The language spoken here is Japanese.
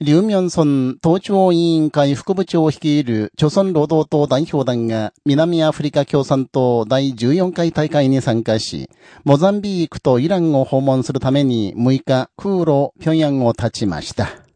劉明村党中央委員会副部長を率いる、朝村労働党代表団が南アフリカ共産党第14回大会に参加し、モザンビークとイランを訪問するために6日、空路、平壌を立ちました。